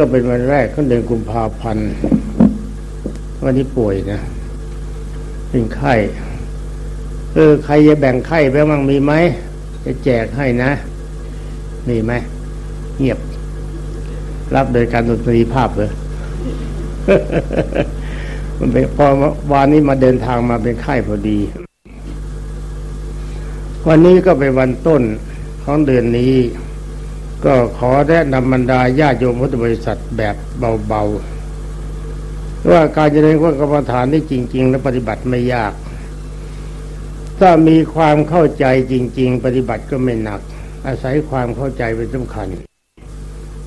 ก็เป็นวันแรกของเดือนกุมภาพันธ์วันนี้ป่วยนะเป็นไข้เออใครจะแบ่งไข้ไปบ้างมีไหมจะแจกให้นะ มีไหมเงียบ รับโดยการดนตรีภาพเลยมันเป็นพอวานนี้มาเดินทางมาเป็นไข้พอดี วันนี้ก็เป็นวันต้นของเดือนนี้ ก็ขอแนะนำบรรดาญาโยมพุทธบริษัทแบบเบาๆว่าการเจริญพระกรรมฐานนี่จริง ๆ และปฏิบัติไม่ยาก ถ้ามีความเข้าใจจริง ๆ ปฏิบัติก็ไม่หนัก อาศัยความเข้าใจเป็นสำคัญ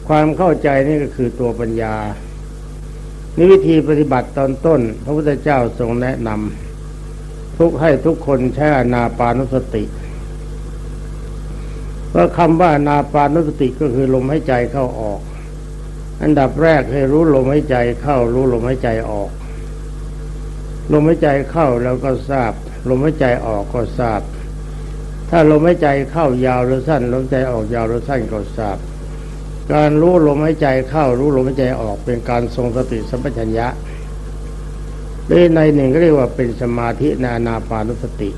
ความเข้าใจนี่ก็คือตัวปัญญานี่วิธีปฏิบัติตอนต้น พระพุทธเจ้าทรงแนะนำทุกให้ทุกคนใช้อนาปานุสติ เพราะคำว่านาปานุสติก็คือลมหายใจเข้าออก อันดับแรกให้รู้ลมหายใจเข้ารู้ลมหายใจออก ลมหายใจเข้าแล้วก็ทราบ ลมหายใจออกก็ทราบ ถ้าลมหายใจเข้ายาวหรือสั้นลมหายใจออกยาวหรือสั้นก็ทราบ การรู้ลมหายใจเข้ารู้ลมหายใจออกเป็นการทรงสติสัมปชัญญะในหนึ่งก็เรียกว่าเป็นสมาธินานาปานุสติ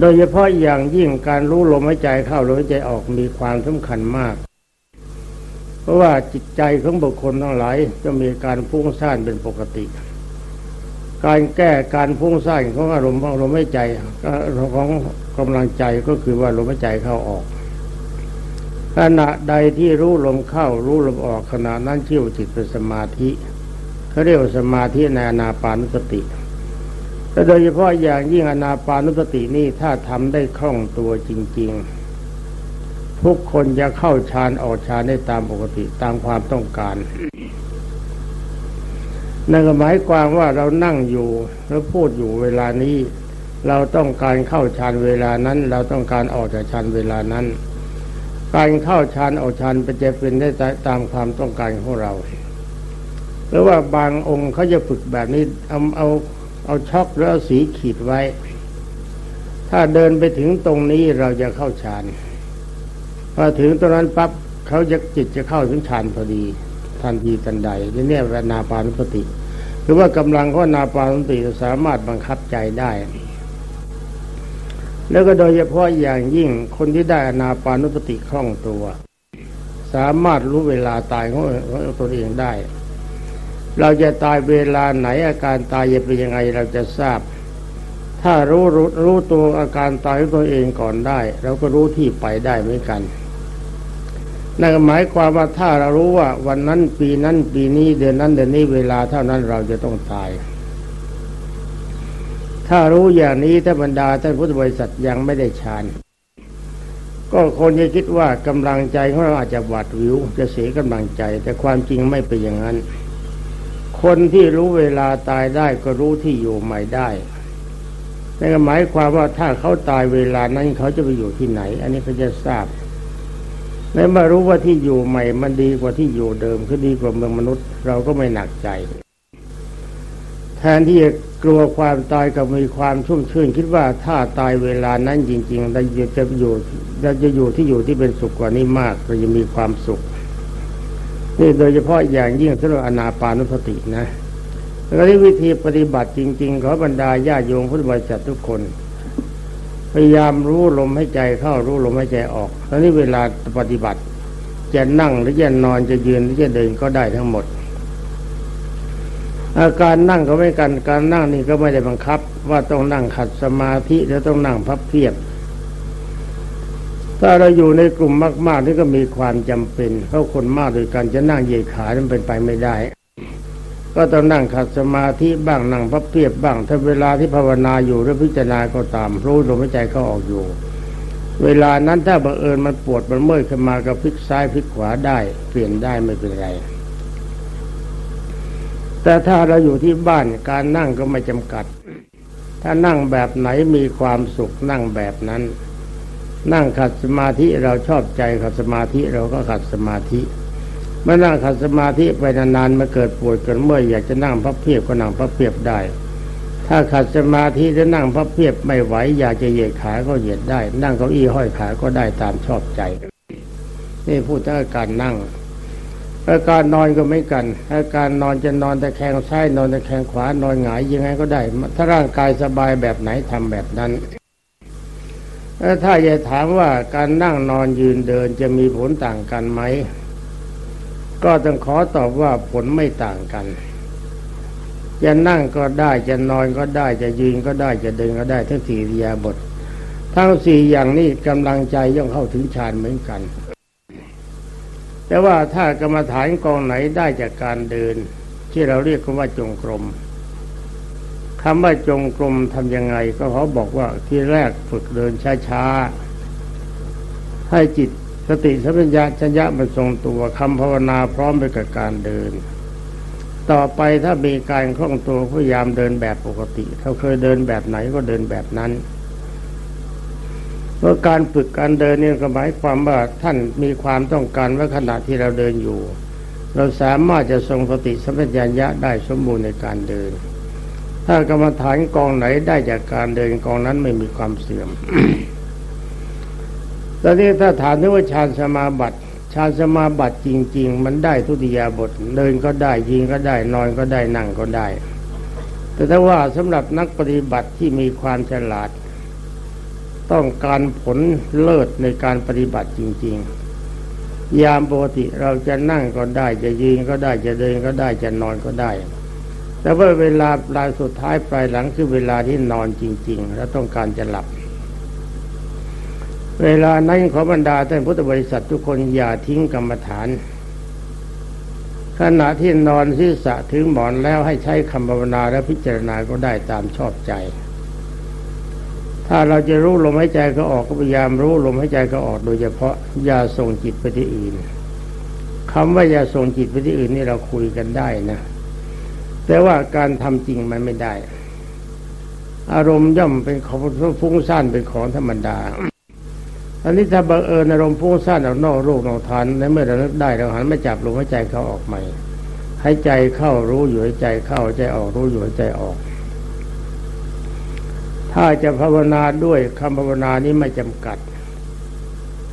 โดยเฉพาะอย่างยิ่งการรู้ลมหายใจเข้าลมหายใจออกมีความสำคัญมาก เพราะว่าจิตใจของบุคคลทั้งหลายจะมีการฟุ้งซ่านเป็นปกติ การแก้การฟุ้งซ่านของอารมณ์ของลมหายใจของกำลังใจก็คือว่าลมหายใจเข้าออก ขณะใดที่รู้ลมเข้ารู้ลมออกขณะนั้นชื่อจิตเป็นสมาธิเขาเรียกว่าสมาธิในอนาปานุสติ และโดยเฉพาะอย่างยิ่งอนาปานุสตินี่ถ้าทำได้คล่องตัวจริง ๆ ทุกคนจะเข้าฌานออกฌานได้ตามปกติตามความต้องการนั่นหมายความว่าเรานั่งอยู่แล้วพูดอยู่เวลานี้ เราต้องการเข้าฌานเวลานั้น เราต้องการออกจากฌานเวลานั้น การเข้าฌานออกฌานเป็นจะเป็นได้ตามความต้องการของเราหรือว่าบางองค์เขาจะฝึกแบบนี้เอาเอา เอาช็อกแล้วสีขีดไว้ ถ้าเดินไปถึงตรงนี้เราจะเข้าฌานพอถึงตรงนั้นปั๊บเขาจะจิตจะเข้าถึงฌานพอดี ทันทีทันใดนี่เนี่ยนาปานุสติ หรือว่ากำลังของนาปานุสติสามารถบังคับใจได้ แล้วก็โดยเฉพาะอย่างยิ่งคนที่ได้อนาปานุสติคล่องตัว สามารถรู้เวลาตายของตัวเองได้ เราจะตายเวลาไหนอาการตายจะเป็นยังไงเราจะทราบ ถ้ารู้รู้รู้ตัวอาการตายของตัวเองก่อนได้ เราก็รู้ที่ไปได้เหมือนกันนั่นหมายความว่าถ้าเรารู้ว่าวันนั้นปีนั้นปีนี้เดือนนั้นเดือนนี้เวลาเท่านั้นเราจะต้องตาย ถ้ารู้อย่างนี้ถ้าบรรดาท่านพุทธบริษัทยังไม่ได้ฌานก็คนจะคิดว่ากำลังใจของเราอาจจะหวาดวิวจะเสียกำลังใจ แต่ความจริงไม่เป็นอย่างนั้น คนที่รู้เวลาตายได้ก็รู้ที่อยู่ใหม่ได้นั่นหมายความว่าถ้าเขาตายเวลานั้นเขาจะไปอยู่ที่ไหน อันนี้เขาจะทราบในเมื่รู้ว่าที่อยู่ใหม่มันดีกว่าที่อยู่เดิมคือดีกว่าเมืองมนุษย์ เราก็ไม่หนักใจ แทนที่จะกลัวความตายกับมีความชุ่มชื่น คิดว่าถ้าตายเวลานั้นจริงๆเราจะอยู่เราจะอยู่ที่อยู่ที่เป็นสุขกว่านี้มากเราจะมีความสุข นี่โดยเฉพาะอย่างยิ่งสำหรับอนาปานุสตินะแล้วที่วิธีปฏิบัติจริง ๆ ขอบรรดาญาโยมพุทธบริษัททุกคน พยายามรู้ลมให้ใจเข้ารู้ลมให้ใจออกแล้วนี่เวลาปฏิบัติ จะนั่งหรือจะนอนจะยืนหรือจะเดินก็ได้ทั้งหมด อาการนั่งก็ไม่กันการนั่งนี่ก็ไม่ได้บังคับ ว่าต้องนั่งขัดสมาธิแล้วต้องนั่งพับเพียบ ถ้าเราอยู่ในกลุ่มมากๆนี่ก็มีความจำเป็น เพราะคนมากโดยกันจะนั่งเหยียดขานั้นเป็นไปไม่ได้ ก็ต้องนั่งขัดสมาธิบ้างนั่งพับเพียบบ้าง ถ้าเวลาที่ภาวนาอยู่หรือพิจารณาก็ตามรู้ลมหายใจเขาออกอยู่ เวลานั้นถ้าบังเอิญมันปวดมันเมื่อยขึ้นมาก็พลิกซ้ายพลิกขวาได้ เปลี่ยนได้ไม่เป็นไร แต่ถ้าเราอยู่ที่บ้านการนั่งก็ไม่จำกัด ถ้านั่งแบบไหนมีความสุขนั่งแบบนั้น นั่งขัดสมาธิเราชอบใจขัดสมาธิเราก็ขัดสมาธิ เมื่อนั่งขัดสมาธิไปนานๆมาเกิดปวดเกิดเมื่อยอยากจะนั่งพับเพียบก็นั่งพับเพียบได้ ถ้าขัดสมาธิจะนั่งพับเพียบไม่ไหวอยากจะเหยียดขาก็เหยียดได้ นั่งเก้าอี้ห้อยขาก็ได้ตามชอบใจ นี่พูดถึงอาการนั่งอาการนอนก็ไม่กัน อาการนอนจะนอนตะแคงซ้ายนอนตะแคงขวานอนหงายยังไงก็ได้ ถ้าร่างกายสบายแบบไหนทำแบบนั้น ถ้าจะถามว่าการนั่งนอนยืนเดินจะมีผลต่างกันไหม ก็ต้องขอตอบว่าผลไม่ต่างกัน จะนั่งก็ได้จะนอนก็ได้จะยืนก็ได้จะเดินก็ได้ทั้งสี่ริยาบท ทั้งสี่อย่างนี้กำลังใจย่อมเข้าถึงฌานเหมือนกัน แต่ว่าถ้ากรรมฐานกองไหนได้จากการเดิน ที่เราเรียกว่าจงกรม คำว่าจงกรมทำยังไง ก็เขาบอกว่าที่แรกฝึกเดินช้าๆ ให้จิตสติสัมปญญะชัญญะมันทรงตัวคำภาวนาพร้อมไปกับการเดิน ต่อไปถ้ามีการคล่องตัวพยายามเดินแบบปกติเขาเคยเดินแบบไหนก็เดินแบบนั้นเพราะการฝึกการเดินนี่ก็หมายความว่าท่านมีความต้องการว่าขณะที่เราเดินอยู่ เราสามารถจะทรงสติสัมปชัญญะได้สมบูรณ์ในการเดิน ถ้ากรรมฐานกองไหนได้จากการเดินกองนั้นไม่มีความเสื่อมแตอนนี้ถ้าถามถึงว่าฌานสมาบัติฌานสมาบัติจริง ๆ มันได้ทุติยาบทเดินก็ได้ยิงก็ได้นอนก็ได้นั่งก็ได้ แต่ถ้าว่าสำหรับนักปฏิบัติที่มีความฉลาด ต้องการผลเลิศในการปฏิบัติจริง ๆ ยามปกติเราจะนั่งก็ได้จะยืนก็ได้จะเดินก็ได้จะนอนก็ได้ แต่ว่าเวลาปลายสุดท้ายปลายหลังคือเวลาที่นอนจริง ๆ แล้วต้องการจะหลับ เวลานั้นขอบรรดาท่านพุทธบริษัททุกคนอย่าทิ้งกรรมฐาน ขณะที่นอนศีรษะถึงหมอนแล้วให้ใช้คำภาวนาและพิจารณาก็ได้ตามชอบใจ ถ้าเราจะรู้ลมหายใจก็ออกก็พยายามรู้ลมหายใจก็ออกโดยเฉพาะอย่าส่งจิตไปที่อื่นคำว่าอย่าส่งจิตไปที่อื่นนี่เราคุยกันได้นะ แต่ว่าการทำจริงมันไม่ได้ อารมณ์ย่อมเป็นของฟุ้งซ่านเป็นของธรรมดา อันนี้ถ้าบังเอิญอารมณ์ฟุ้งซ่านออกนอกโรคนอกทานในเมื่อเราได้เราหันไมาจับลมหายใจเขาออกใหม่หายใจเข้ารู้อยู่หายใจเข้าใจออกรู้อยู่หายใจออก ถ้าจะภาวนาด้วยคำภาวนานี้ไม่จำกัด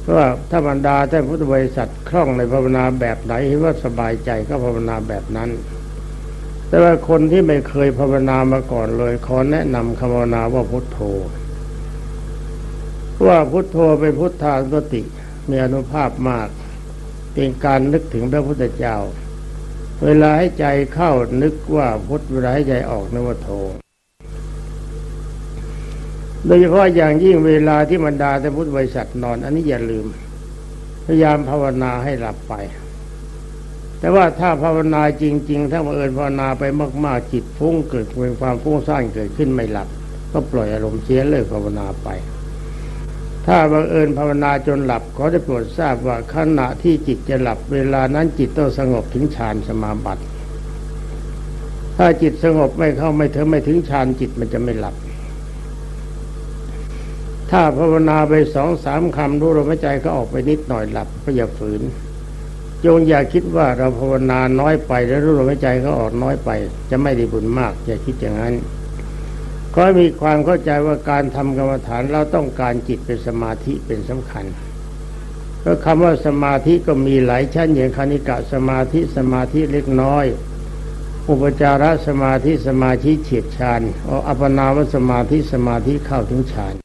เพราะว่าถ้าบรรดาท่านพุทธบริษัทคล่องในภาวนาแบบไหนเห็นว่าสบายใจก็ภาวนาแบบนั้น แต่ว่าคนที่ไม่เคยภาวนามาก่อนเลย ขอแนะนำคำภาวนาว่าพุทโธ ว่าพุทโธเป็นพุทธานุติมีอนุภาพมากเป็นการนึกถึงพระพุทธเจ้า เวลาให้ใจเข้านึกว่าพุทเวลาให้ใจออกนึกว่าโธโดยเฉพาะอย่างยิ่งเวลาที่บรรดาแต่พุทธบริษัทนอน อันนี้อย่าลืม พยายามภาวนาให้หลับไป แต่ว่าถ้าภาวนาจริง ๆ ถ้าบังเอิญภาวนาไปมาก ๆ จิตฟุ้งเกิดเป็นความฟุ้งซ่านเกิดขึ้นไม่หลับ ก็ปล่อยอารมณ์เสียเลิกภาวนาไป ถ้าบังเอิญภาวนาจนหลับเขอได้โปรดทราบว่าขณะที่จิตจะหลับเวลานั้นจิตต้องสงบถึงฌานสมาบัติ ถ้าจิตสงบไม่เข้าไม่ถึงไม่ถึงฌานจิตมันจะไม่หลับ ถ้าภาวนาไปสองสามคำรู้ลมหายใจก็ออกไปนิดหน่อยหลับก็อย่าฝืน จงอย่าคิดว่าเราภาวนาน้อยไปแล้วรู้ลมหายใจก็ออกน้อยไป จะไม่ได้บุญมาก อย่าคิดอย่างนั้นก็มีความเข้าใจว่าการทำกรรมฐานเราต้องการจิตเป็นสมาธิเป็นสำคัญก็คำว่าสมาธิก็มีหลายชั้นอย่างคณิกะสมาธิสมาธิเล็กน้อย อุปจารสมาธิสมาธิเฉียดฌานอัปปนาวสมาธิสมาธิเข้าถึงฌาน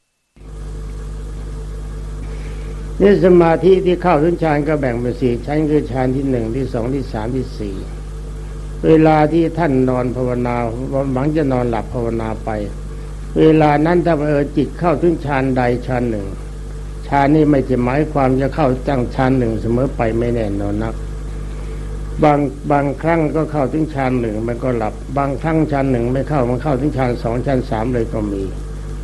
นี่สมาธิที่เข้าถึงฌานก็แบ่งเป็นสี่ชั้นคือฌานที่หนึ่งที่สองที่สามที่สี่เวลาที่ท่านนอนภาวนาหวังจะนอนหลับภาวนาไป เวลานั้นถ้าเออจิตเข้าถึงฌานใดฌานหนึ่งฌานนี้ไม่จะหมายความจะเข้าจังฌานหนึ่งเสมอไปไม่แน่นอนนัก บางบางครั้งก็เข้าถึงฌานหนึ่งมันก็หลับ บางครั้งฌานหนึ่งไม่เข้ามันเข้าถึงฌานสองฌานสามเลยก็มี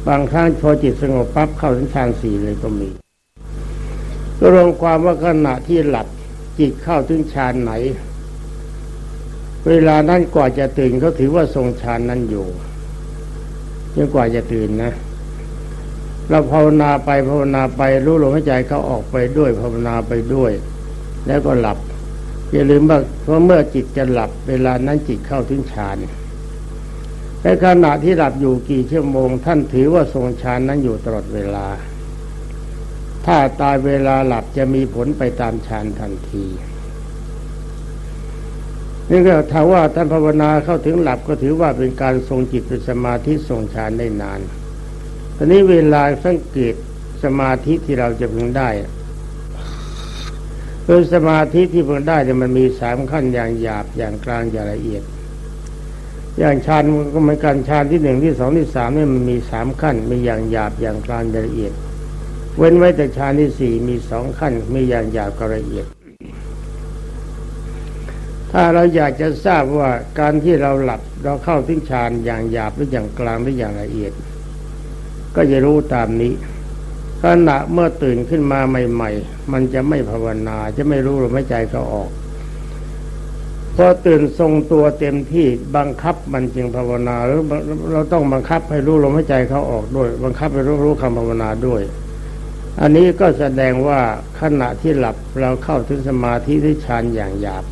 บางครั้งพอจิตสงบปั๊บเข้าถึงฌานสี่เลยก็มี รวมความว่าขณะที่หลับจิตเข้าถึงฌานไหน เวลานั้นกว่าจะตื่นเขาถือว่าทรงฌานนั้นอยู่ยังกว่าจะตื่นนะเราภาวนาไปภาวนาไปรู้ลมหายใจเขาออกไปด้วยภาวนาไปด้วย แล้วก็หลับอย่าลืมว่าเพราะเมื่อจิตจะหลับ เวลานั้นจิตเข้าถึงฌานแต่ขณะที่หลับอยู่กี่ชั่วโมง ท่านถือว่าทรงฌานนั้นอยู่ตลอดเวลา ถ้าตายเวลาหลับจะมีผลไปตามฌานทันที นี่ก็ถ้าว่าท่านภาวนาเข้าถึงหลับก็ถือว่าเป็นการทรงจิตเป็นสมาธิทรงฌานได้นาน ตอนนี้เวลาสังเกตสมาธิที่เราจะพึงได้คือสมาธิที่พึงได้เนี่ยมันมีสามขั้นอย่างหยาบอย่างกลางอย่างละเอียด อย่างฌานก็เหมือนกันฌานที่หนึ่งที่สองที่สามเนี่ยมันมีสามขั้นมีอย่างหยาบอย่างกลางอย่างละเอียด เว้นไว้แต่ฌานที่สี่มีสองขั้นมีอย่างหยาบกับละเอียด ถ้าเราอยากจะทราบว่าการที่เราหลับเราเข้าถึงฌานอย่างหยาบหรืออย่างกลางหรืออย่างละเอียด ก็จะรู้ตามนี้ขณะเมื่อตื่นขึ้นมาใหม่ ๆ มันจะไม่ภาวนาจะไม่รู้ลมหายใจเขาออกพอตื่นทรงตัวเต็มที่บังคับมันจึงภาวนาหรือเราต้องบังคับให้รู้ลมหายใจเขาออกด้วย บังคับให้รู้รู้คำภาวนาด้วย อันนี้ก็แสดงว่าขณะที่หลับเราเข้าถึงสมาธิที่ฌานอย่างหยาบ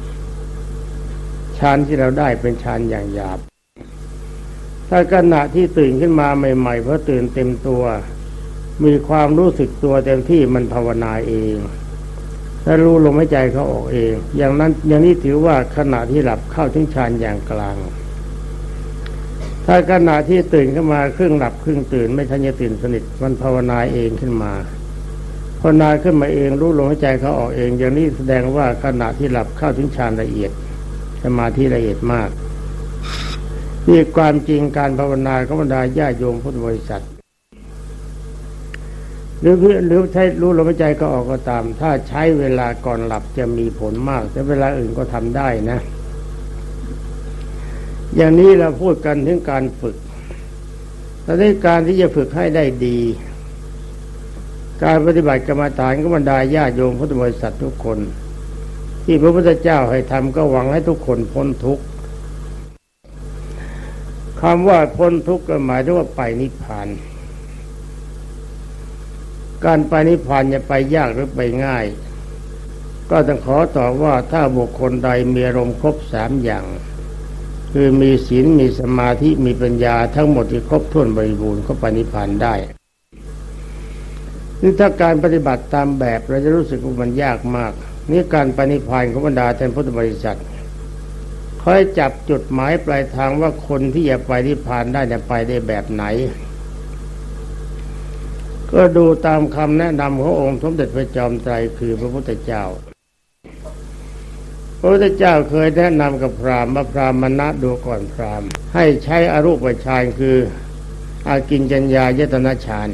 ฌานที่เราได้เป็นฌานอย่างหยาบ ถ้าขณะที่ตื่นขึ้นมาใหม่ๆเพราะตื่นเต็มตัว มีความรู้สึกตัวเต็มที่มันภาวนาเองถ้ารู้ลมหายใจเขาออกเอง อย่างนั้นอย่างนี้ถือว่าขณะที่หลับเข้าถึงฌานอย่างกลาง ถ้าขณะที่ตื่นขึ้นมาครึ่งหลับครึ่งตื่น ไม่ทันจะตื่นสนิทมันภาวนาเองขึ้นมา ภาวนาขึ้นมาเองรู้ลมหายใจเขาออกเอง อย่างนี้แสดงว่าขณะที่หลับเข้าถึงฌานละเอียดสมาธิละเอียดมากนี่ความจริงการภาวนาของบรรดาญาโยมพุทธบริษัทหรือหรือใช้รู้ลมหายใจก็ออกก็ตาม ถ้าใช้เวลาก่อนหลับจะมีผลมาก แต่เวลาอื่นก็ทำได้นะ อย่างนี้เราพูดกันถึงการฝึกแต่ในการที่จะฝึกให้ได้ดี การปฏิบัติกรรมฐานก็บรรดาญาโยมพุทธบริษัททุกคน ที่พระพุทธเจ้าให้ทำก็หวังให้ทุกคนพ้นทุกข์คำว่าพ้นทุกข์ก็หมายถึงว่าไปนิพพาน การไปนิพพานจะไปยากหรือไปง่าย ก็ต้องขอตอบว่าถ้าบุคคลใดมีอารมณ์ครบสามอย่าง คือมีศีลมีสมาธิมีปัญญาทั้งหมดที่ครบถ้วนบริบูรณ์ก็ไปนิพพานได้ นี่ถ้าการปฏิบัติตามแบบเราจะรู้สึกว่ามันยากมาก นี่การปณิพานของบรรดาแทนพุทธบริษัทคอยจับจุดหมายปลายทางว่าคนที่จะไปนิพพานได้จะไปได้แบบไหน ก็ดูตามคำแนะนำขององค์สมเด็จพระจอมไตรคือพระพุทธเจ้า พระพุทธเจ้าเคยแนะนำกับพราหมณ์มาพราหมณะดูก่อนพราหมณ์ ให้ใช้อรูปฌานคืออากินจัญญายตนะฌาน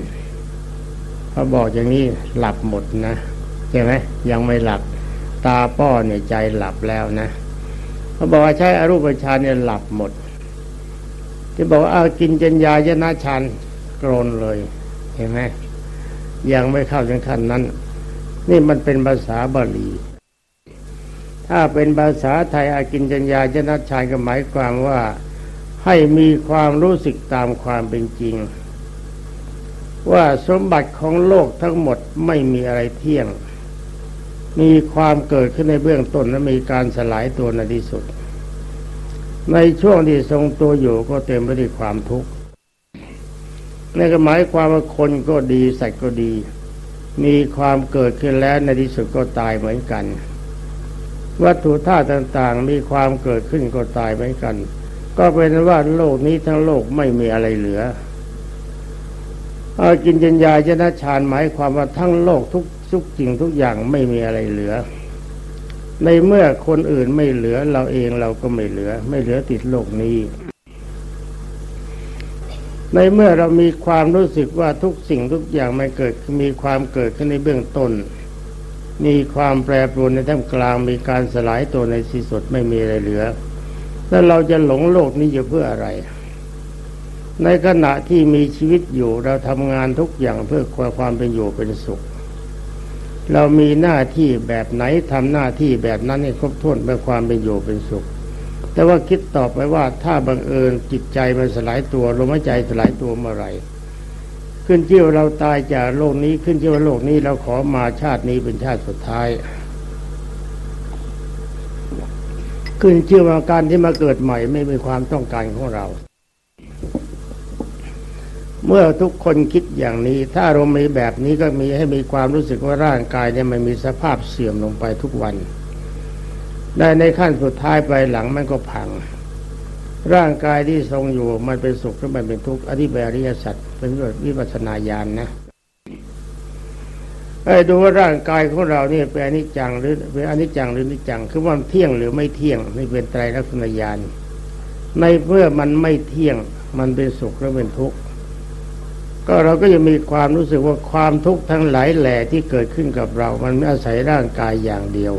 พอบอกอย่างนี้หลับหมดนะใช่ไหมยังไม่หลับตาป้อเนี่ยใจหลับแล้วนะเขาบอกว่าใช้อรูปฌานเนี่ยหลับหมด ที่บอกว่าเอากินจัญญายนะฌานกรนเลยเห็นไหมยังไม่เข้าถึงขั้นนั้น นี่มันเป็นภาษาบาลีถ้าเป็นภาษาไทยอากินจัญญายนะฌานก็หมายความว่าให้มีความรู้สึกตามความเป็นจริง ว่าสมบัติของโลกทั้งหมดไม่มีอะไรเที่ยง มีความเกิดขึ้นในเบื้องต้นและมีการสลายตัวในที่สุด ในช่วงที่ทรงตัวอยู่ก็เต็มไปด้วยความทุกข์ในก็หมายความว่าคนก็ดีสัตว์ก็ดี มีความเกิดขึ้นแล้วในที่สุดก็ตายเหมือนกัน วัตถุธาตุต่างๆ มีความเกิดขึ้นก็ตายเหมือนกัน ก็เป็นว่าโลกนี้ทั้งโลกไม่มีอะไรเหลือ อากินจัญญาจนะฌานหมายความว่าทั้งโลกทุกทุกจริงทุกอย่างไม่มีอะไรเหลือ ในเมื่อคนอื่นไม่เหลือเราเองเราก็ไม่เหลือ ไม่เหลือติดโลกนี้ ในเมื่อเรามีความรู้สึกว่าทุกสิ่งทุกอย่างไม่เกิดมีความเกิดขึ้นในเบื้องต้น มีความแปรปรวนในท่ามกลางมีการสลายตัวในที่สุดไม่มีอะไรเหลือ แล้วเราจะหลงโลกนี้อยู่เพื่ออะไร ในขณะที่มีชีวิตอยู่เราทำงานทุกอย่างเพื่อความเป็นอยู่เป็นสุข เรามีหน้าที่แบบไหนทำหน้าที่แบบนั้นให้ครบถ้วนเพื่อความเป็นอยู่เป็นสุข แต่ว่าคิดต่อไปว่าถ้าบังเอิญจิตใจมันสลายตัวลมหายใจสลายตัวเมื่อไรขึ้นที่ว่าเราตายจากโลกนี้ขึ้นที่ว่าโลกนี้เราขอมาชาตินี้เป็นชาติสุดท้ายขึ้นเชื่อว่าการที่มาเกิดใหม่ไม่มีความต้องการของเรา เมื่อทุกคนคิดอย่างนี้ ถ้าเรามีแบบนี้ก็มีให้มีความรู้สึกว่าร่างกายเนี่ยมันมีสภาพเสื่อมลงไปทุกวัน ได้ในขั้นสุดท้ายไปหลังมันก็พัง ร่างกายที่ทรงอยู่มันเป็นสุขหรือมันเป็นทุกข์อธิบายอริยสัจเป็นวิปัสสนาญาณนนะไอ้ดูว่าร่างกายของเราเนี่ยเป็นอนิจจังหรือเป็นอนิจจังหรือนิจจัง คือว่าเที่ยงหรือไม่เที่ยงนี่เป็นไตรลักษณญาณในเมื่อมันไม่เที่ยงมันเป็นสุขหรือเป็นทุกข์ ก็เราก็จะมีความรู้สึกว่าความทุกข์ทั้งหลายแหล่ที่เกิดขึ้นกับเรา มันไม่อาศัยร่างกายอย่างเดียว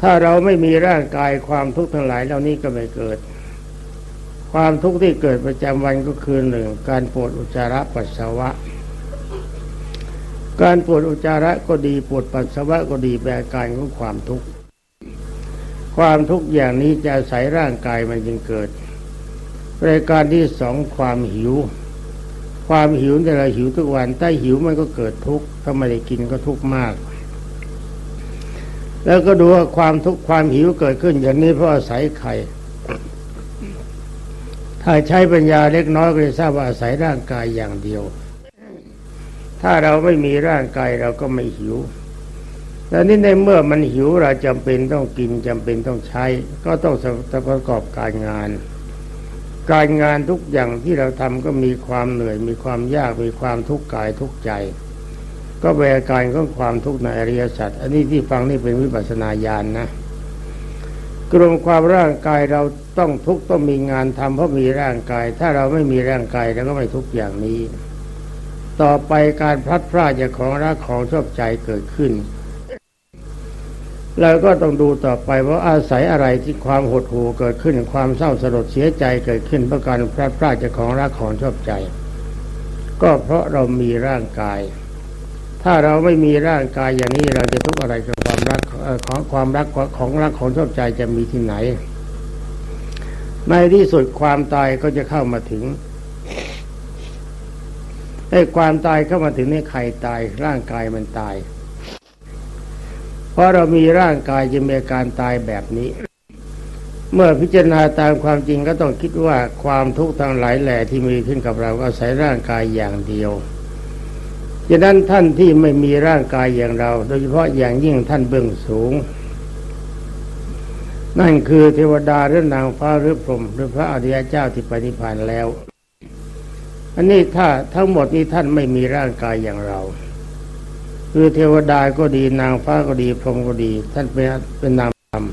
ถ้าเราไม่มีร่างกายความทุกข์ทั้งหลายเหล่านี้ก็ไม่เกิด ความทุกข์ที่เกิดประจำวันก็คือหนึ่งการปวดอุจจาระปัสสาวะ การปวดอุจจาระก็ดีปวดปัสสาวะก็ดีแปลการของความทุกข์ความทุกข์อย่างนี้จะอาศัยร่างกายมันจึงเกิดรายการที่สองความหิว ความหิวแต่เราหิวทุกวันถ้าหิวมันก็เกิดทุกข์ถ้าไม่ได้กินก็ทุกข์มาก แล้วก็ดูว่าความทุกข์ความหิวเกิดขึ้นอย่างนี้เพราะอาศัยไข่ถ้าใช้ปัญญาเล็กน้อยก็จะทราบว่าอาศัยร่างกายอย่างเดียว ถ้าเราไม่มีร่างกายเราก็ไม่หิวแต่นี่ในเมื่อมันหิวเราจำเป็นต้องกินจำเป็นต้องใช้ ก็ต้องประกอบการงาน การงานทุกอย่างที่เราทำก็มีความเหนื่อย มีความยากมีความทุกข์กายทุกใจ ก็เป็นอาการของความทุกข์ในอริยสัจอันนี้ที่ฟังนี่เป็นวิปัสสนาญาณนนะกลุ่มความร่างกายเราต้องทุกต้องมีงานทำเพราะมีร่างกาย ถ้าเราไม่มีร่างกายเราก็ไม่ทุกอย่างนี้ ต่อไปการพลัดพรากจากของรักของชอบใจเกิดขึ้น เราก็ต้องดูต่อไปว่าอาศัยอะไรที่ความหดหู่เกิดขึ้นความเศร้าสลดเสียใจเกิดขึ้นเพราะการพลาดพลาดจากของรักของชอบใจ ก็เพราะเรามีร่างกาย ถ้าเราไม่มีร่างกายอย่างนี้เราจะทุกข์อะไรกับความรักของความรักของรักของชอบใจจะมีที่ไหน ในที่สุดความตายก็จะเข้ามาถึงไอ้ความตายเข้ามาถึงนี่ใครตายร่างกายมันตาย เพราะเรามีร่างกายจะมีการตายแบบนี้ เมื่อพิจารณาตามความจริงก็ต้องคิดว่าความทุกข์ทั้งหลายแหล่ที่มีขึ้นกับเราอาศัยร่างกายอย่างเดียวดังนั้นท่านที่ไม่มีร่างกายอย่างเรา โดยเฉพาะอย่างยิ่งท่านเบื้องสูง นั่นคือเทวดาหรือนางฟ้าหรือพรหมหรือพระอริยเจ้าที่ปฏิพานแล้ว อันนี้ถ้าทั้งหมดนี้ท่านไม่มีร่างกายอย่างเรา คือเทวดาก็ดีนางฟ้าก็ดีพรหมก็ดี ท่านเป็นเป็นนามธรรม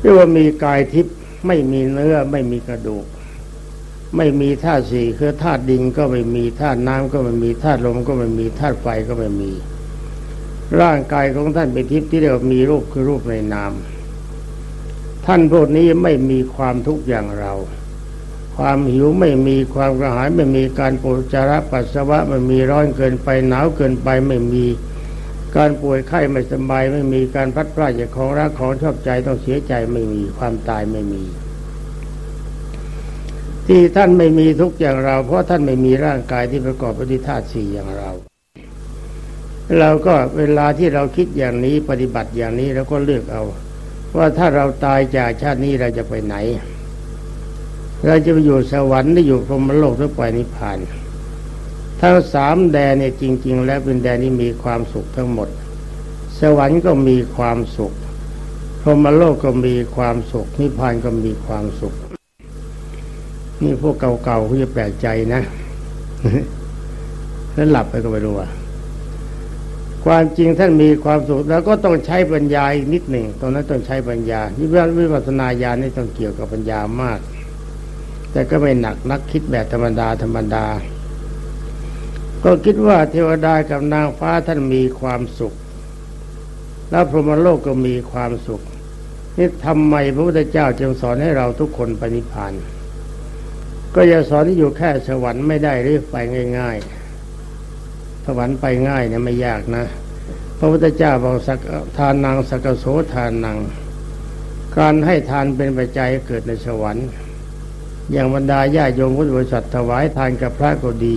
เรียกว่ามีกายทิพย์ไม่มีเนื้อไม่มีกระดูก ไม่มีธาตุสี่คือธาตุดินก็ไม่มีธาตุน้ำก็ไม่มีธาตุลมก็ไม่มีธาตุไฟก็ไม่มี ร่างกายของท่านเป็นทิพย์ที่เรียกว่ามีรูปคือรูปในนาม ท่านพวกนี้ไม่มีความทุกข์อย่างเรา ความหิวไม่มีความกระหายไม่มีการปวดจาระปัสสาวะไม่มีร้อนเกินไปหนาวเกินไปไม่มี การป่วยไข้ไม่สบายไม่มีการพัดพลาดจากของรักของชอบใจต้องเสียใจไม่มีความตายไม่มี ที่ท่านไม่มีทุกอย่างเรา เพราะท่านไม่มีร่างกายที่ประกอบไปด้วยธาตุสี่อย่างเราเราก็เวลาที่เราคิดอย่างนี้ปฏิบัติอย่างนี้เราก็เลือกเอา ว่าถ้าเราตายจากชาตินี้เราจะไปไหน เราจะไปอยู่สวรรค์หรือยู่พรหมโลกหรือไปนิพพานทั้งสามแดนเนี่ยจริง ๆ แล้วเป็นแดนที่มีความสุขทั้งหมด สวรรค์ก็มีความสุข พรหมโลกก็มีความสุข นิพพานก็มีความสุข นี่พวกเก่าๆเขาจะแปลกใจนะแล้วหลับไปก็ไม่รู้ว่าความจริงท่านมีความสุขแล้วก็ต้องใช้ปัญญาอีกนิดหนึ่งตรงนั้นต้องใช้ปัญญาวิปัสสนาญาณนี่ต้องเกี่ยวกับปัญญามาก แต่ก็ไม่หนักนักคิดแบบธรรมดาธรรมดา ก็คิดว่าเทวดากับนางฟ้าท่านมีความสุข แล้วพรหมโลกก็มีความสุข นี่ทำไมพระพุทธเจ้าจึงสอนให้เราทุกคนปณิพานก็อย่าสอนที่อยู่แค่สวรรค์ไม่ได้หรือไปง่าย ๆ สวรรค์ไปง่ายเนี่ยไม่ยากนะ พระพุทธเจ้าบอกสักทานนางสักโสทานนางการให้ทานเป็นปัจจัยเกิดในสวรรค์ อย่างบรรดาญาโยมพุทธบริษัทถวายทานกับพระก็ดี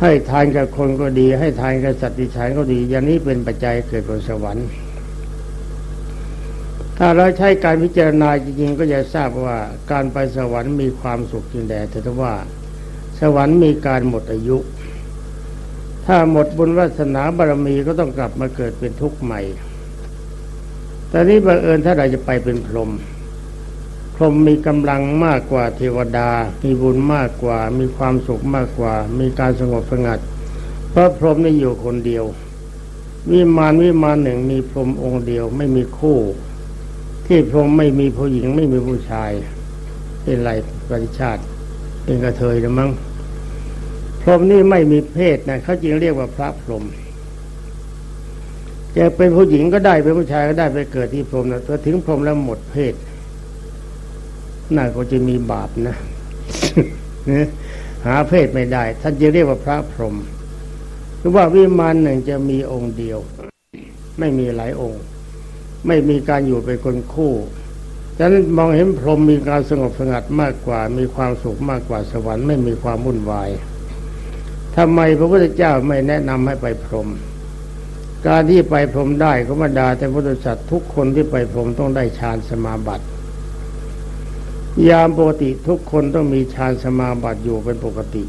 ให้ทานกับคนก็ดี ให้ทานกับสัตว์ดิฉันก็ดี อย่างนี้เป็นปัจจัยเกิดบนสวรรค์ ถ้าเราใช้การพิจารณาจริงๆก็จะทราบว่าการไปสวรรค์มีความสุขจริงแต่แต่ว่า สวรรค์มีการหมดอายุ ถ้าหมดบุญวาสนาบารมีก็ต้องกลับมาเกิดเป็นทุกข์ใหม่แต่นี้บังเอิญถ้าเราจะไปเป็นพรหม พรหมมีกำลังมากกว่าเทวดา มีบุญมากกว่า มีความสุขมากกว่า มีการสงบสงัด เพราะพรหมนี่อยู่คนเดียว วิมานวิมานหนึ่งมีพรหมองค์เดียวไม่มีคู่ ที่พรหมไม่มีผู้หญิงไม่มีผู้ชาย เป็นไรปริชาติ เป็นกระเทยหรือมั้งพรหมนี่ไม่มีเพศนะเขาจึงเรียกว่าพระพรหมจะเป็นผู้หญิงก็ได้เป็นผู้ชายก็ได้ไปเกิดที่พรหมนะพอถึงพรหมแล้วหมดเพศ น่าก็จะมีบาปนะหาเพศไม่ได้ ท่านจะเรียกว่าพระพรหมหรือว่าวิมานหนึ่งจะมีองค์เดียว ไม่มีหลายองค์ ไม่มีการอยู่เป็นคนคู่ฉะนั้นมองเห็นพรหมมีการสงบสงัดมากกว่า มีความสุขมากกว่าสวรรค์ไม่มีความวุ่นวายทำไมพระพุทธเจ้าไม่แนะนำให้ไปพรหมการที่ไปพรหมได้ก็บรรดาแต่พุทธสัตว์ทุกคนที่ไปพรหมต้องได้ฌานสมาบัติ ยามปกติทุกคนต้องมีฌานสมาบัติอยู่เป็นปกติ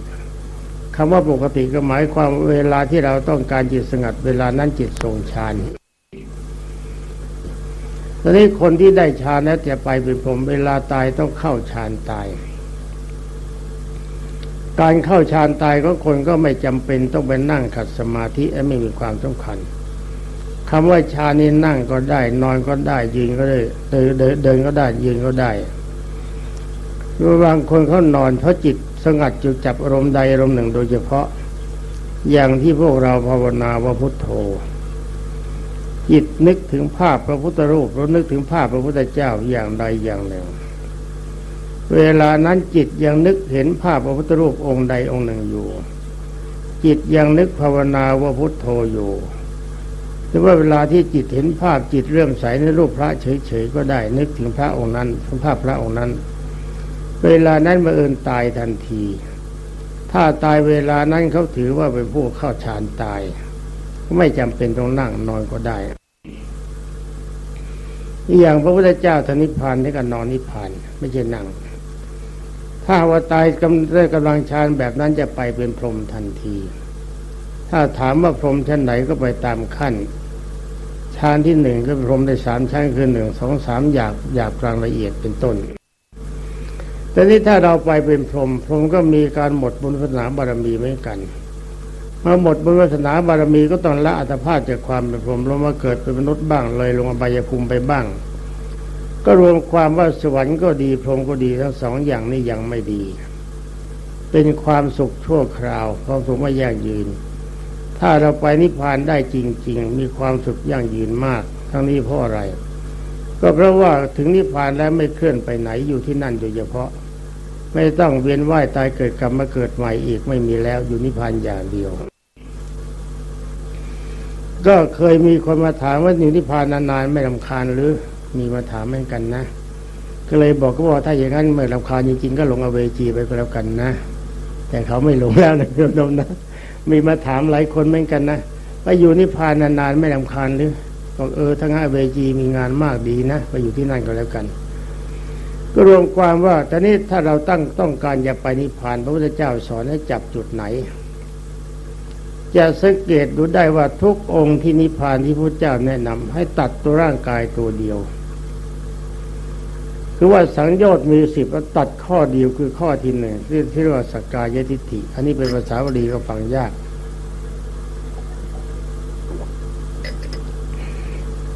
คำว่าปกติก็หมายความเวลาที่เราต้องการจิตสงัด เวลานั้นจิตทรงฌานตอนนี้คนที่ได้ฌานแล้วจะไปเป็นพรหมเวลาตายต้องเข้าฌานตาย การเข้าฌานตายของคนก็ไม่จำเป็นต้องไปนั่งขัดสมาธิไม่มีความสำคัญคำว่าฌานนี่นั่งก็ได้ นอนก็ได้ยืนก็ได้เดินเดินก็ได้ยืนก็ได้ บางคนเขานอนเพราะจิตสงัดจุดจับอารมณ์ใดอารมณ์หนึ่งโดยเฉพาะ อย่างที่พวกเราภาวนาว่าพุทโธ จิตนึกถึงภาพพระพุทธรูปเรานึกถึงภาพพระพุทธเจ้าอย่างใดอย่างหนึ่ง เวลานั้นจิตยังนึกเห็นภาพพระพุทธรูปองค์ใดองค์หนึ่งอยู่ จิตยังนึกภาวนาว่าพุทโธอยู่หรือว่าเวลาที่จิตเห็นภาพจิตเริ่มใสในรูปพระเฉยๆก็ได้ นึกถึงพระองค์นั้นภาพพระองค์นั้น เวลานั้นมาเอินตายทันที ถ้าตายเวลานั้นเขาถือว่าเป็นผู้เข้าฌานตาย ไม่จำเป็นต้องนั่งนอนก็ได้ อย่างพระพุทธเจ้าทนิพพานที่กันนอนนิพพานไม่ใช่นั่ง ถ้าว่าตายกำได้กำลังฌานแบบนั้นจะไปเป็นพรหมทันที ถ้าถามว่าพรหมชั้นไหนก็ไปตามขั้นฌานที่หนึ่งก็พรหมได้สามชั้นคือหนึ่งสองสามหยาบหยาบกลางละเอียดเป็นต้น แต่นี้ถ้าเราไปเป็นพรหมพรหมก็มีการหมดบุญวาสนาบารมีเหมือนกันเมื่อหมดบุญวาสนาบารมีก็ต้องละอัตภาพจากความเป็นพรหมลงมาเกิดเป็นมนุษย์บ้างเลยลงอบายภูมิไปบ้าง ก็รวมความว่าสวรรค์ก็ดีพรหมก็ดีทั้งสองอย่างนี้ยังไม่ดี เป็นความสุขชั่วคราวความสุขไม่ยั่งยืน ถ้าเราไปนิพพานได้จริง ๆ มีความสุขยั่งยืนมาก ทั้งนี้เพราะอะไร ก็เพราะว่าถึงนิพพานแล้วไม่เคลื่อนไปไหนอยู่ที่นั่นโดยเฉพาะ ไม่ต้องเวียนว่ายตายเกิดกลับมาเกิดใหม่อีกไม่มีแล้วอยู่นิพพานอย่างเดียว ก็เคยมีคนมาถามว่าอยู่นิพพานนานๆไม่ลำคาญหรือมีมาถามเหมือนกันนะ ก็เลยบอกก็บอกถ้าอย่างนั้นไม่ลำคาญจริงๆก็ลงอเวจีไปก็แล้วกันนะ แต่เขาไม่ลงแล้วนะโยมนะ มีมาถามหลายคนเหมือนกันนะว่าอยู่นิพพานนานๆไม่ลำคาญหรือบอกเออทั้งอเวจีมีงานมากดีนะ ไปอยู่ที่นั่นก็แล้วกัน ก็รวมความว่าตอนนี้ถ้าเราตั้งต้องการจะไปนิพพาน พระพุทธเจ้าสอนให้จับจุดไหน จะสังเกตดูได้ว่าทุกองค์ที่นิพพานที่พระเจ้าแนะนำให้ตัดตัวร่างกายตัวเดียว คือว่าสังโยชน์มีสิบแล้วตัดข้อเดียวคือข้อที่หนึ่งที่ที่เรียกว่าสกกายทิฏฐิ อันนี้เป็นภาษาบาลีก็ฟังยาก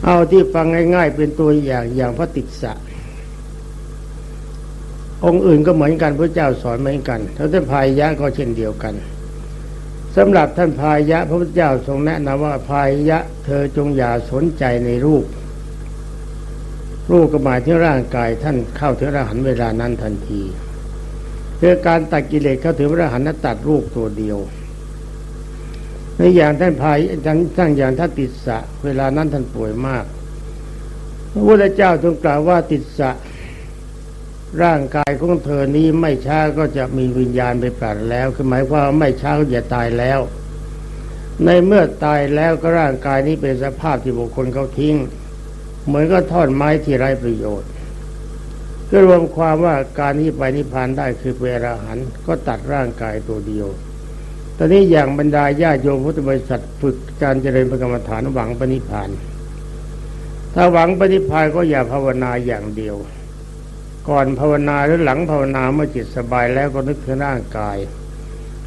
เอาที่ฟังง่าย ๆ เป็นตัวอย่างอย่างพระติสสะ องค์อื่นก็เหมือนกันพระเจ้าสอนเหมือนกันท่านพายยะก็เช่นเดียวกันสำหรับท่านพายะ พระพุทธเจ้าทรงแนะนำว่าพายะ เธอจงอย่าสนใจในรูป รูปก็หมายถึงร่างกายท่านเข้าถึงอรหันเวลานั้นทันทีเพื่อการตัดกิเลสเข้าถึงอรหันนั้นตัดรูปตัวเดียวในอย่างท่านพายทั้งทั้งอย่างท่านติดสะ เวลานั้นท่านป่วยมากพระพุทธเจ้าทรงกล่าวว่าติดสะ ร่างกายของเธอนี้ไม่ช้าก็จะมีวิญญาณไปปราดแล้ว คือหมายความว่าไม่ช้าก็จะตายแล้ว ในเมื่อตายแล้วก็ร่างกายนี้เป็นสภาพที่บุคคลเขาทิ้ง เหมือนก็ทอดไม้ที่ไร้ประโยชน์ก็รวมความว่าการที่ไปนิพพานได้คือเป็นอรหันต์ก็ตัดร่างกายตัวเดียว ตอนนี้อย่างบรรดาญาโยมพุทธบริษัทฝึกการเจริญพระกรรมฐานหวังปณิพาน ถ้าหวังปณิพานก็อย่าภาวนาอย่างเดียว ก่อนภาวนาหรือหลังภาวนาเมื่อจิตสบายแล้วก็นึกถึงร่างกาย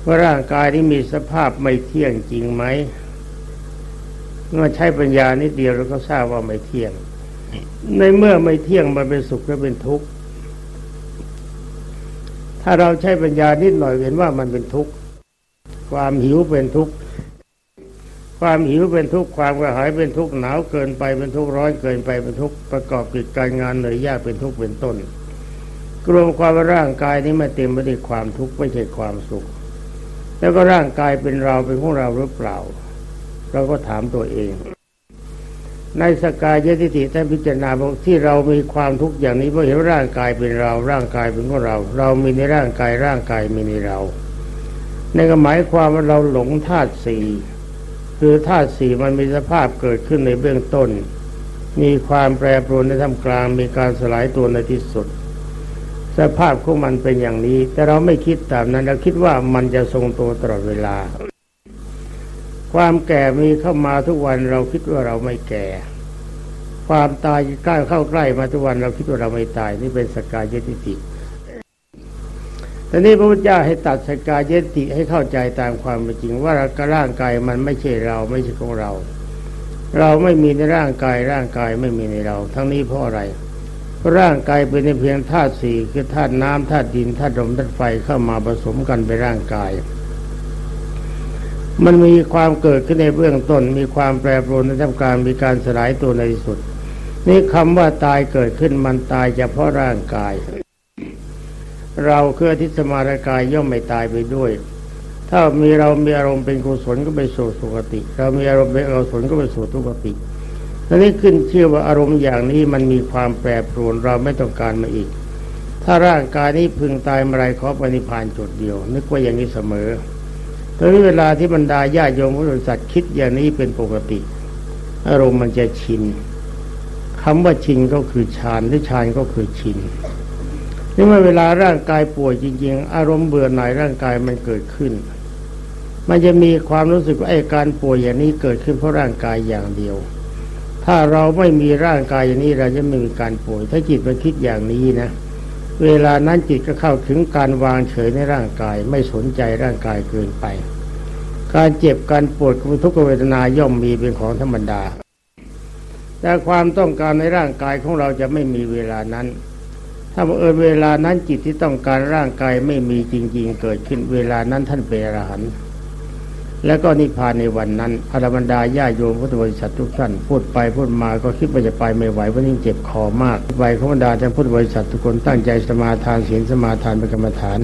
ว่าร่างกายนี้มีสภาพไม่เที่ยงจริงไหมเมื่อใช้ปัญญานิดเดียวเราก็ทราบว่าไม่เที่ยง ในเมื่อไม่เที่ยงมันเป็นสุขและเป็นทุกข์ถ้าเราใช้ปัญญานิดหน่อยเห็นว่ามันเป็นทุกข์ความหิวเป็นทุกข์ความหิวเป็นทุกข์ความกระหายเป็นทุกข์หนาวเกินไปเป็นทุกข์ร้อนเกินไปเป็นทุกข์ประกอบกิจการงานเหนื่อยยากเป็นทุกข์เป็นต้น รวมความว่าร่างกายนี้ม่เต็มไปด้วยความทุกข์ไม่ใช่ความสุข แล้วก็ร่างกายเป็นเราเป็นของเราหรือเปล่า เราก็ถามตัวเอง ในสกายยติติท่านพิจารณาบอกที่เรามีความทุกข์อย่างนี้เพราะเห็นร่างกายเป็นเรา ร่างกายเป็นของเรา เรามีในร่างกายร่างกายมีในเราในก็หมายความว่าเราหลงธาตุสี่คือธาตุสี่มันมีสภาพเกิดขึ้นในเบื้องต้น มีความแปรปรวนในท่ามกลางมีการสลายตัวในที่สุด สภาพของมันเป็นอย่างนี้ แต่เราไม่คิดตามนั้นเราคิดว่ามันจะทรงตัวตลอดเวลา ความแก่มีเข้ามาทุกวันเราคิดว่าเราไม่แก่ ความตายใกล้เข้าใกล้มาทุกวันเราคิดว่าเราไม่ตาย นี่เป็นสกายทิฏฐิทีนี้พระพุทธเจ้าให้ตัดสกายยติให้เข้าใจตามความเป็นจริง ว่าร่างกายมันไม่ใช่เราไม่ใช่ของเรา เราไม่มีในร่างกายร่างกายไม่มีในเรา ทั้งนี้เพราะอะไร ร่างกายเป็นเพียงธาตุสี่คือธาตุน้ำธาตุดินธาตุลมธาตุไฟเข้ามาผสมกันเป็นร่างกาย มันมีความเกิดขึ้นในเบื้องต้น มีความแปรปรวนในท่ามกลางมีการสลายตัวในที่สุด นี่คำว่าตายเกิดขึ้นมันตายเฉพาะร่างกาย เราเคืออทิสมารกายย่อมไม่ตายไปด้วย ถ้ามีเรามีอารมณ์เป็นกุศลก็ไปสู่สุคติ เรามีอารมณ์เป็นอกุศลก็ไปสู่ทุกติ และนี้ขึ้นเชื่อว่าอารมณ์อย่างนี้มันมีความแปรปรวนเราไม่ต้องการมาอีก ถ้าร่างกายนี้พึงตายเมื่อไรขอปณิพานจุดเดียว นึกว่าอย่างนี้เสมอตอนนี้เวลาที่บรรดาญาโยมผู้สัตว์คิดอย่างนี้เป็นปกติ อารมณ์มันจะชินคำว่าชินก็คือฌานหรือฌานก็คือชินนี่เมื่อเวลาร่างกายป่วยจริง ๆ อารมณ์เบื่อหน่ายร่างกายมันเกิดขึ้น มันจะมีความรู้สึกว่าไอ้การป่วยอย่างนี้เกิดขึ้นเพราะร่างกายอย่างเดียว ถ้าเราไม่มีร่างกายอย่างนี้เราจะไม่มีการป่วย ถ้าจิตมันคิดอย่างนี้นะ เวลานั้นจิตก็เข้าถึงการวางเฉยในร่างกาย ไม่สนใจร่างกายเกินไป การเจ็บการปวดทุกขเวทนาย่อมมีเป็นของธรรมดา แต่ความต้องการในร่างกายของเราจะไม่มีเวลานั้น ถ้าเออเวลานั้นจิตที่ต้องการร่างกายไม่มีจริง ๆ เกิดขึ้นเวลานั้นท่านเป็นอรหันต์ แล้วก็นิพพานในวันนั้นอรบรรดาญาโยมพุทธบริษัททุกท่านพูดไปพูดมาก็คิดว่าจะไปไม่ไหวเพราะยิ่งเจ็บคอมากไปขบรรดาท่านพุทธบริษัททุกคนตั้งใจสมาทานศีลสมาทานเป็นกรรมฐาน